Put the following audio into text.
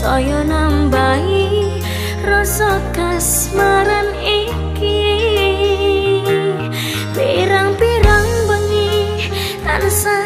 saya nambahi rasa kasmaran iki. Pirang-pirang bengi tansah